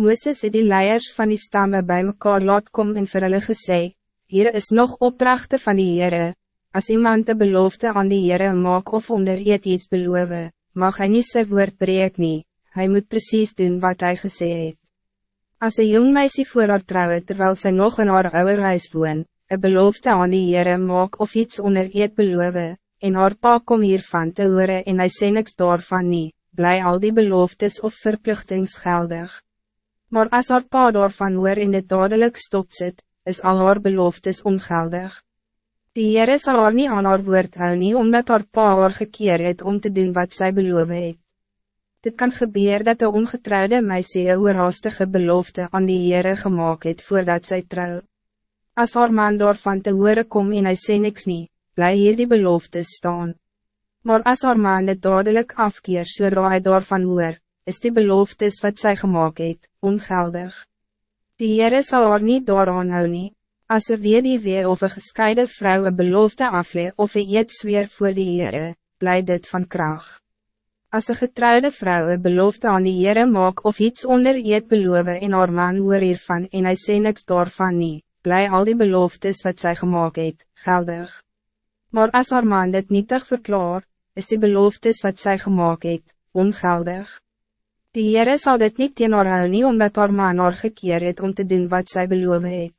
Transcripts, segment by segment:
Moeses het die leiers van die stammen bij mekaar laat kom en vir hulle gesê, Hier is nog opdrachten van die Heere, als iemand de belofte aan die Heere maak of onder eet iets beloof, mag hij niet zijn woord breek nie, hy moet precies doen wat hij gesê het. As een jong meisje voor haar trouwe terwijl zij nog in haar oude huis woon, een belofte aan die Heere maak of iets onder eet beloof, en haar pa kom hiervan te horen en hy sê niks daarvan nie, bly al die beloftes of verplichtings geldig. Maar als haar pa daarvan hoor en het dadelijk stopzet, is al haar beloftes ongeldig. Die Heere sal haar nie aan haar woord hou nie, omdat haar pa haar gekeer het om te doen wat zij beloof het. Dit kan gebeuren dat de ongetrouwde meisje een oorhaastige belofte aan die Heere gemaakt het voordat zij trouw. Als haar man daarvan te horen kom en hy sê niks nie, bly hier die belofte staan. Maar als haar man het dadelijk afkeer so hy daarvan hoor, is die beloftes wat zij gemaakt het, ongeldig. Die Heere sal haar nie daaraan hou nie, as weer die weer of een gescheiden vrouw een belofte aflee of een eet zweer voor die Heere, bly dit van kracht. Als een getrouwde vrouw een belofte aan die Heere maak of iets onder eet beloof en haar man hoor hiervan en hy sê niks daarvan nie, bly al die beloftes wat zij gemaakt het, geldig. Maar als haar man dit nietig verklaar, is die beloftes wat zij gemaakt het, ongeldig. Die Heere sal dit niet teen haar hou nie, omdat haar man haar gekeer het om te doen wat zij beloof het.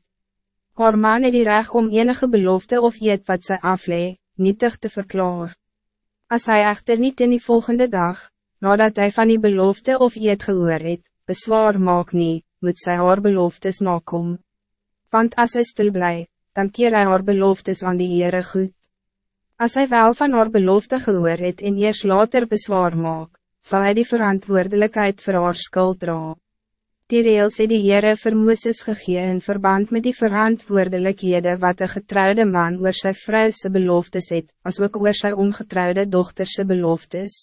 Haar man het die recht om enige belofte of eet wat zij aflee, nietig te verklaar. Als hij echter niet in die volgende dag, nadat hij van die belofte of eet gehoor het, bezwaar maak nie, moet zij haar beloftes nakom. Want als hij stil blij, dan keer hij haar beloftes aan die Heere goed. Als hij wel van haar belofte gehoor het en eerst later bezwaar maak, zal hij die verantwoordelijkheid voor haar skuld dra. Die reels het die Heere vir Mooses gegee in verband met die verantwoordelijkhede wat een getrouwde man oor sy vrouwse beloftes het, as ook oor sy ongetrouwde dochterse beloftes.